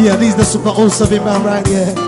Yeah, these the super awesome man right here.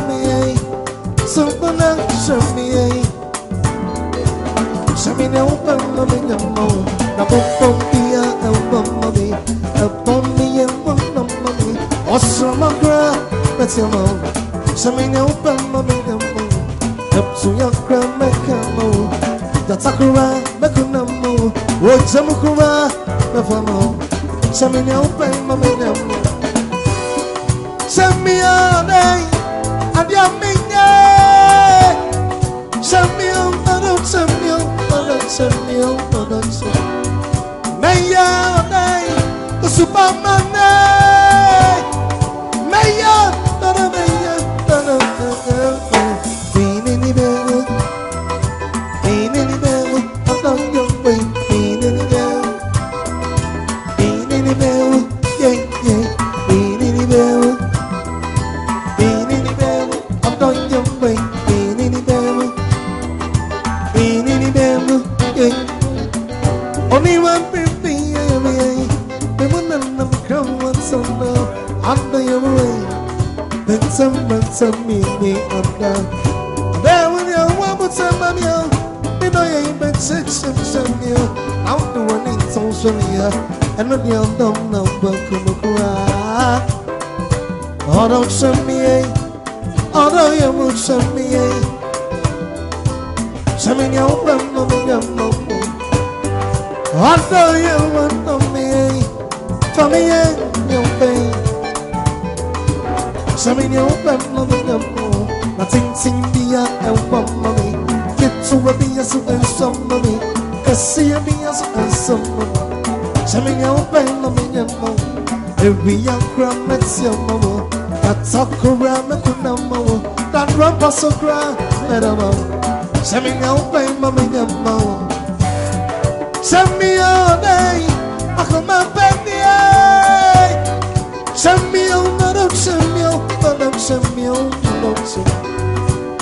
Sabana samie Samia upai mami ya mama Na popom dia el mami El pommi ya mama mami Osama gra That's your mom Samia upai mami ya mama Kapsu ya gra mekamo Tatakura mekunamo Ojamukura mefamo Saminya upe mamenyamo Samia nei Adia Senhor, o nosso Meia, o Superman Meia, under your way. Then someone tell me, me, I'm down. There when you want to tell me, me know you ain't been six and seven years. I'm the one in social media, and when you don't know, but come cry. Oh, don't send me, eh? Oh, no, you won't send me, eh? Send me your friend, no, me, your mom. Oh, no, you want to me, eh? For me, eh? Your pain. Send me your friend, no, me, your mom. Nothing, sing, be a, and one, mommy. Get to a be a super some mommy. Cause see a be a super some mommy. Send me your friend, no, me, your mom. Every young crumb, it's your. That's a crumb, me, kuna mama. That rump, so crumb, better mama. Send me your friend, mommy, your mama. Your day. I come up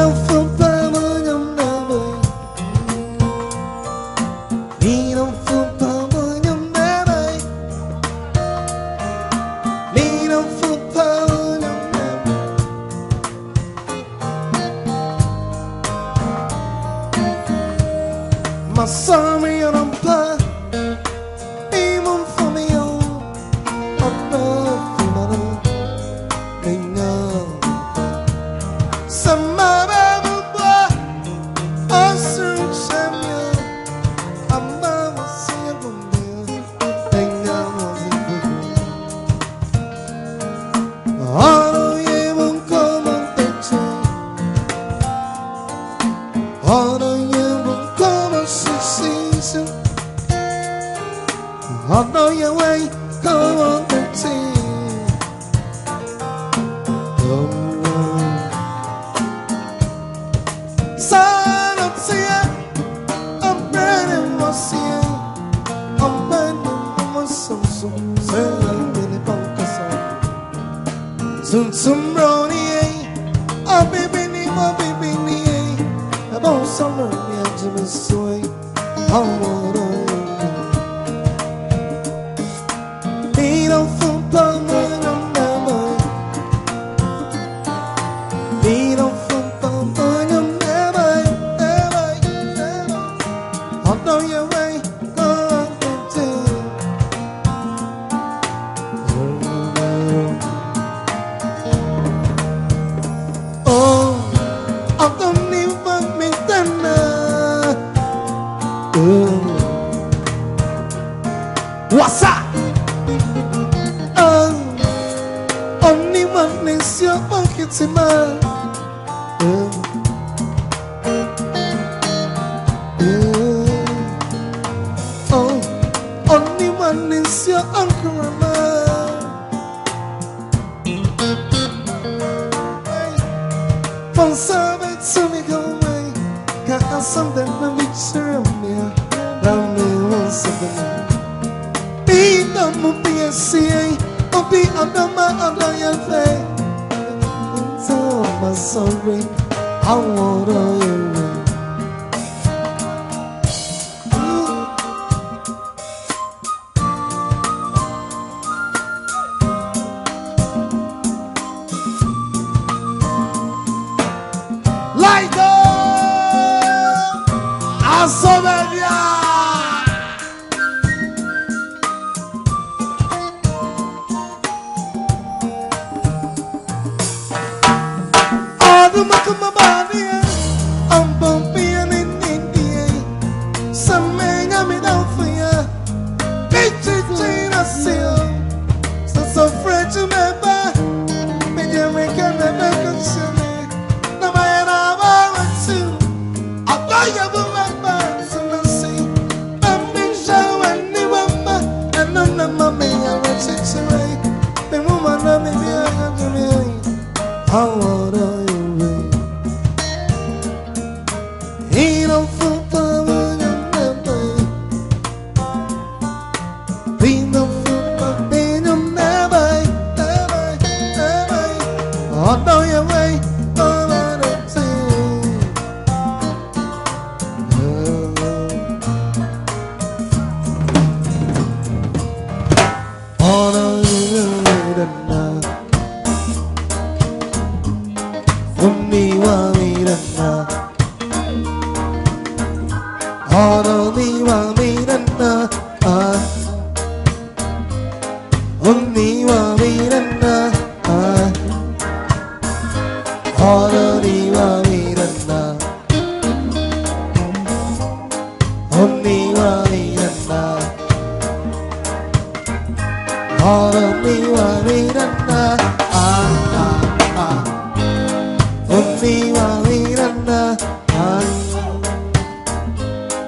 a fool, I'm a Oh. What's up? Oh, wasa onímọ̀ ní sí ọgbọ́n kìtìmọ́. Vino fuma, vino me voy, me voy. Aliranda Ali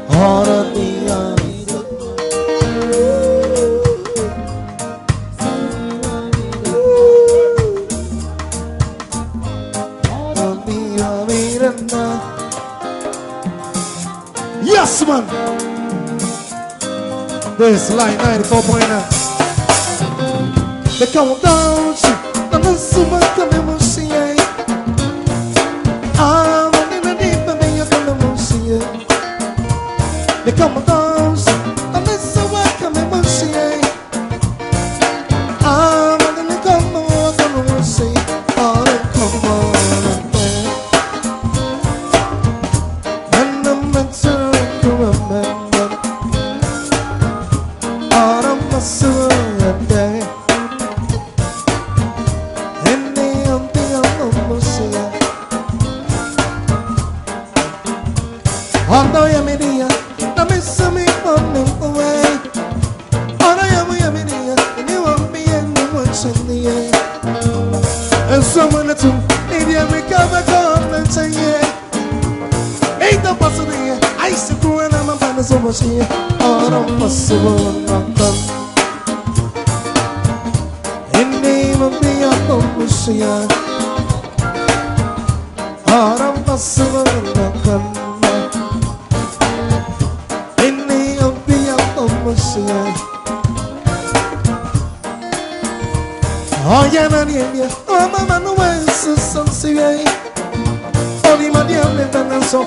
Horati Yes man. This line 94.9 The countdown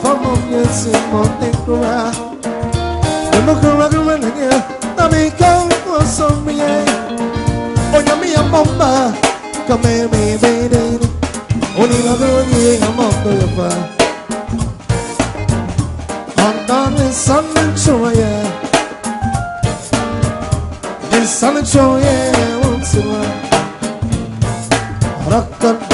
Tana Sofamon Yesi Montekura Demokura Gurania Namika Osomie Onyamiya Mamba Come me baby Oni Magoni Amoto Yafa Andan Sun Choya Sun Choya once in a while Rakkan, rakkan,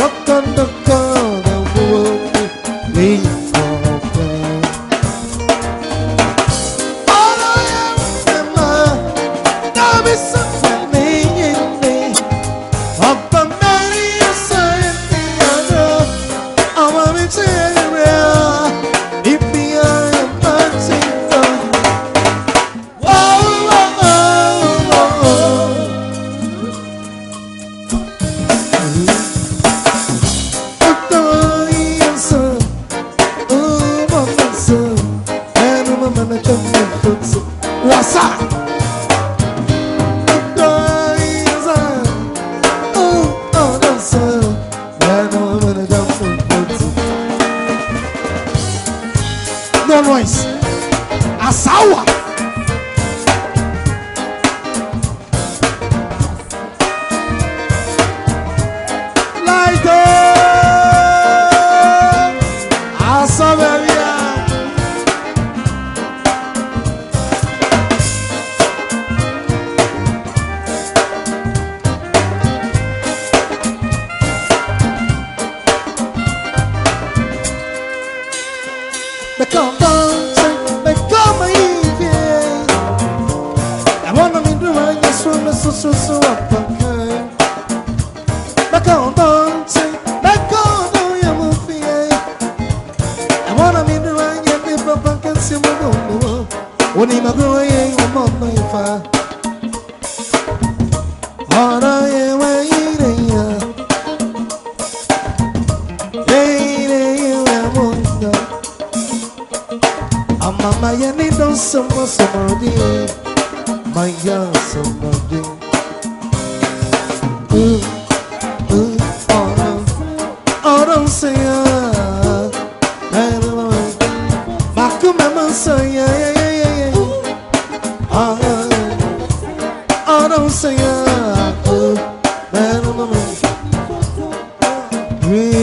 Really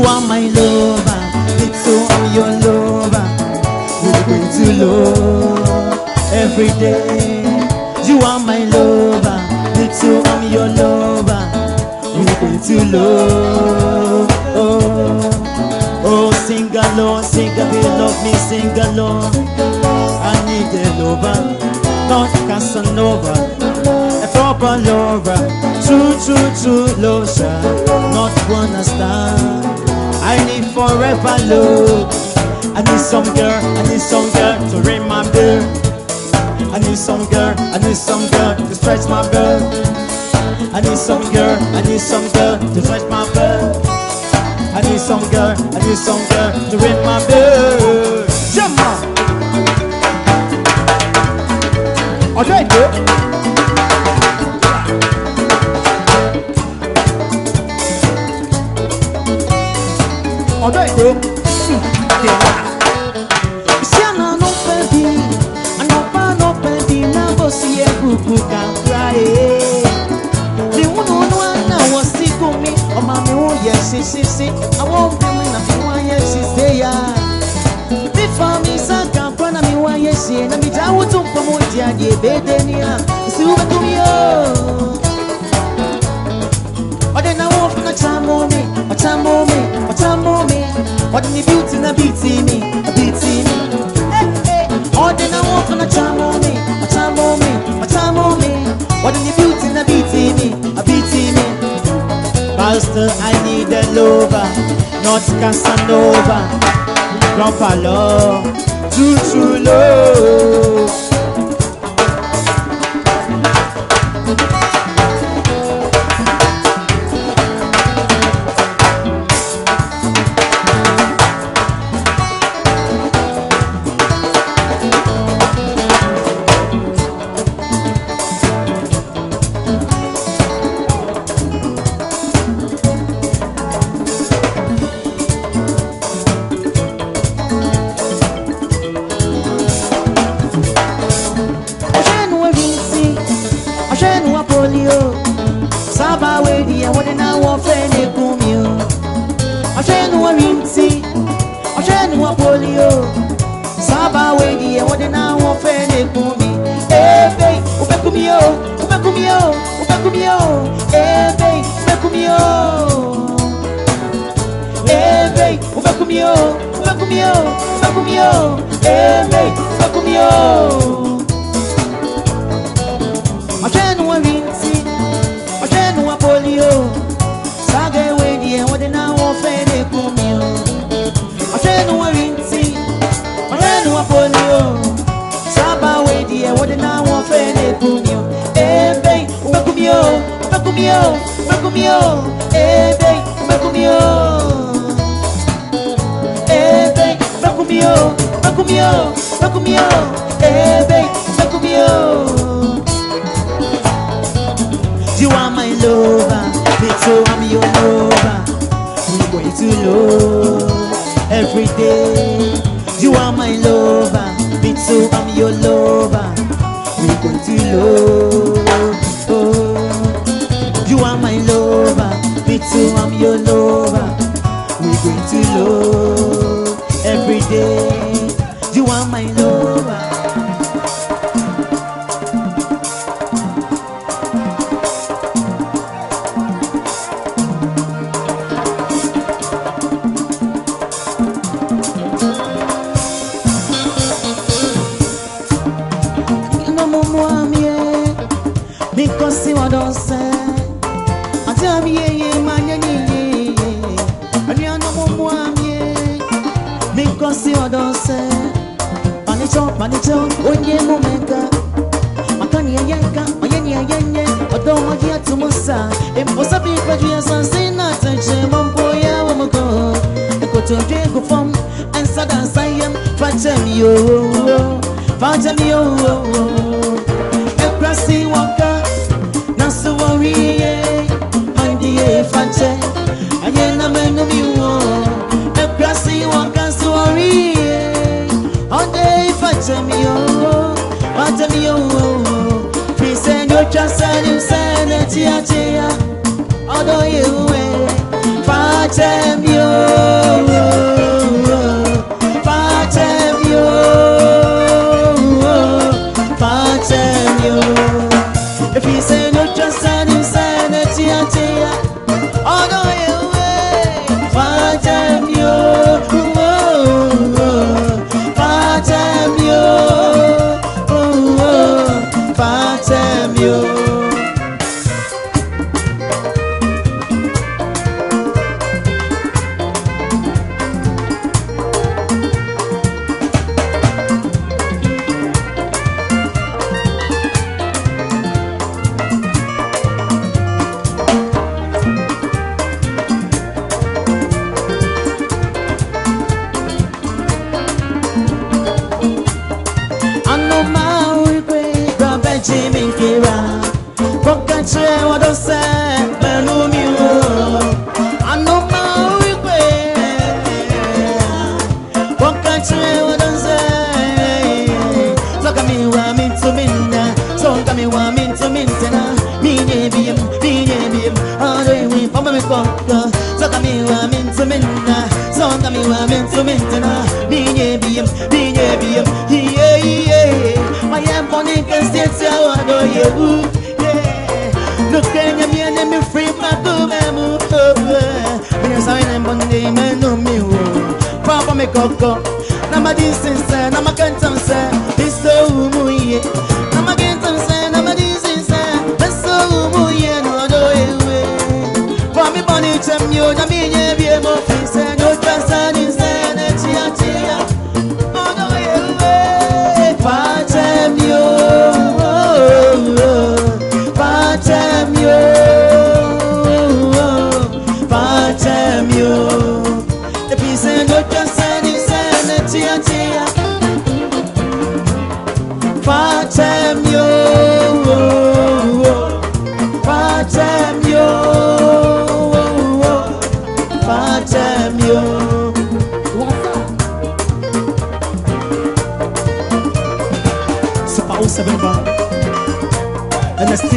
You are my lover, it's so I'm your lover. We're going to love every day. You are my lover, it's so I'm your lover. We're going to love. Oh, oh, sing along, sing along, love me, sing along. I need a lover, not Casanova, a proper lover, true, true, true lover, not wanna stand. I need forever love. I need some girl, I need some girl to ring my bell. I need some girl, I need some girl to stretch my bell. I need some girl, I need some girl to stretch my bell. I need some girl, I need some girl to ring my bell. Jump on. Okay, good. Di adeɛ bede ni a, nsi wo bɛ kum yoo. Ɔde na wo funa kyamo mi, ɔkyamo mi, ɔkyamo mi. Ɔde ni beauty na beauty mi, beauty. Eh, eh. Ɔde na mi, ɔkyamo mi. Ɔde beauty na beauty mi, beauty mi. Pastor, I need a lover, not Casanova. Proper love, true true love. comigo, ele só comigo. Hoje não é eu hoje não é polio. Sabe o ele é onde não ofende comigo. Hoje não é vinci, hoje não é polio. Sabe o ele é onde não ofende comigo. Ele, o meu comigo, o meu comigo, o meu comigo, ele, o meu comigo. Ọbẹ̀ kún mi o ọbẹ̀ kún mi o ọbẹ̀ kún mi o ebe ọbẹ̀ kún mi o. You are my lover, too, I'm your lover. We're going to love every day. You are my lover, too, I'm your lover. We're going to love. Oh. You are my lover, too, I'm your lover. We're going to love every day. You are my lover. onyeni ayenye odomoji atumusa emposabi kwajua sansina taje mamboya wamuko ekotoje kufom ansada sayem fachem yo fachem yo ekrasi wa Tia tia, ya ọdọ ihu e fa tẹ o. importa Zatamiwa mintu minna Zatamiwa mintu minna. Ninye biyem, ninye biyem Iye, iye Mayem boni kestete wado yebu Nukenye miene mi free matu memu Minye sawine mbonde menu miwo Papa mi koko Nama disinse, nama kentamse Iye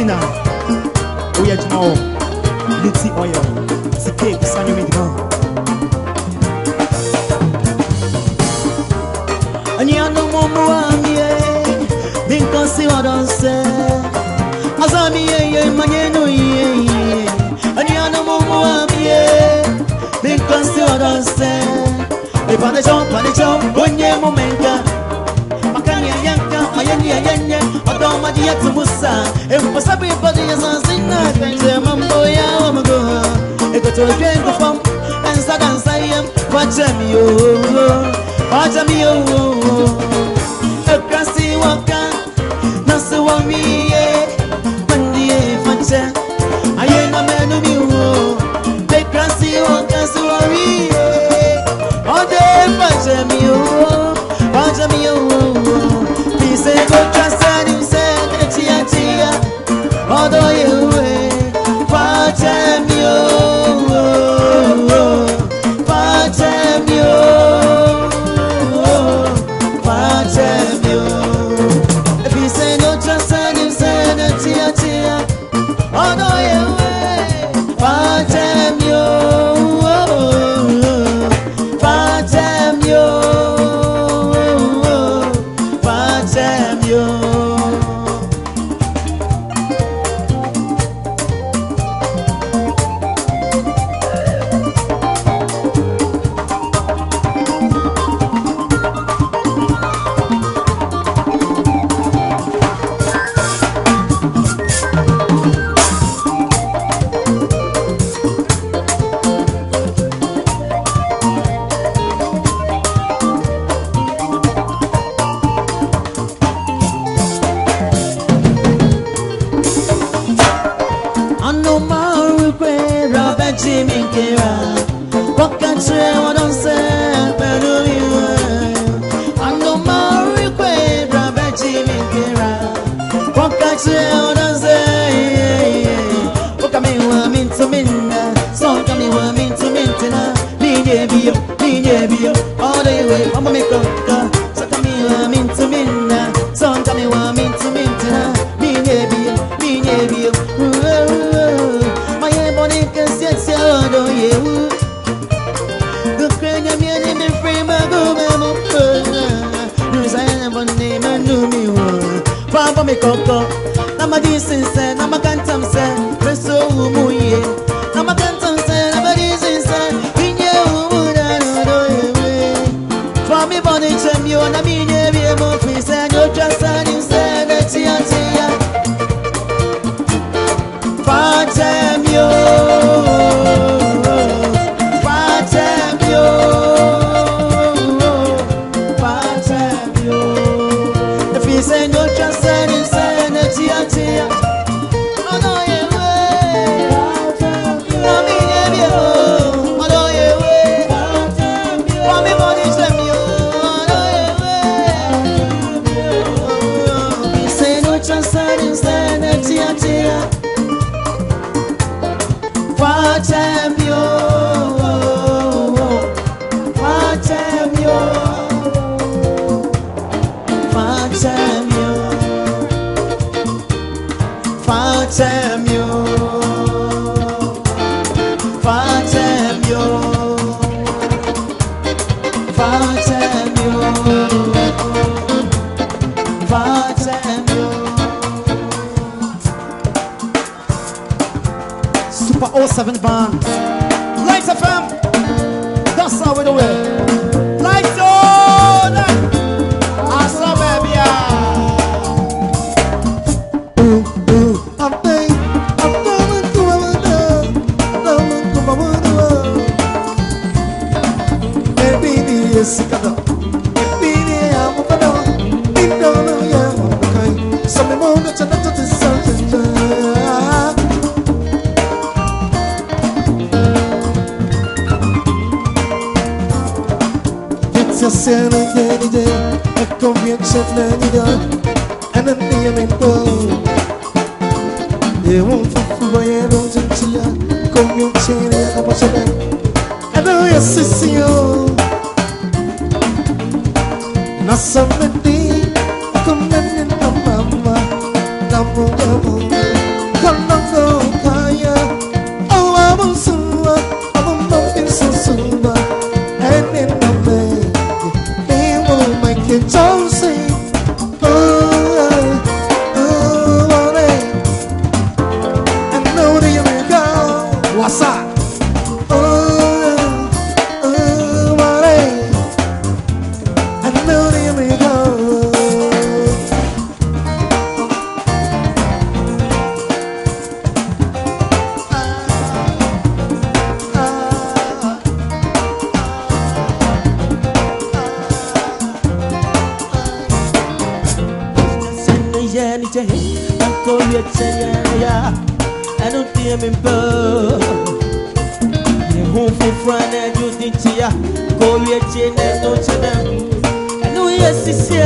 Medina oyè jùmọ̀ ọ̀ létí ọ̀yọ̀ ti cape sanyo Medina. ẹni ọdún mọ́ mú àmì ẹ̀ bí nǹkan sí ọ̀dọ̀ ń sẹ́ ọ̀sán mi yẹ iye ìmọ̀nyẹ́nu iye iye ẹni ọdún mọ́ mú àmì ẹ̀ bí nǹkan sí ọ̀dọ̀ ń sẹ́ ìbànújọ́ ìbànújọ́ onye mú mi nǹkan. Ya tumusa empo sabi body ya sansina kanje mambo ya wamago ego to jengo fam dansa dansa Ninye biyo, ninye biyo All the way, mama mi koka Sonka mi wa mintu minna. Sonka mi wa mintu mintina Ninye biyo, ninye biyo Maye boni kasi ati odo yewu Gukrenya mieni mi frima gume mo Nusa ene boni menu mi wo Papa mi koko Nama disinse, nama Kalau tie ne to tie ne mu ɛnu yɛ sisi.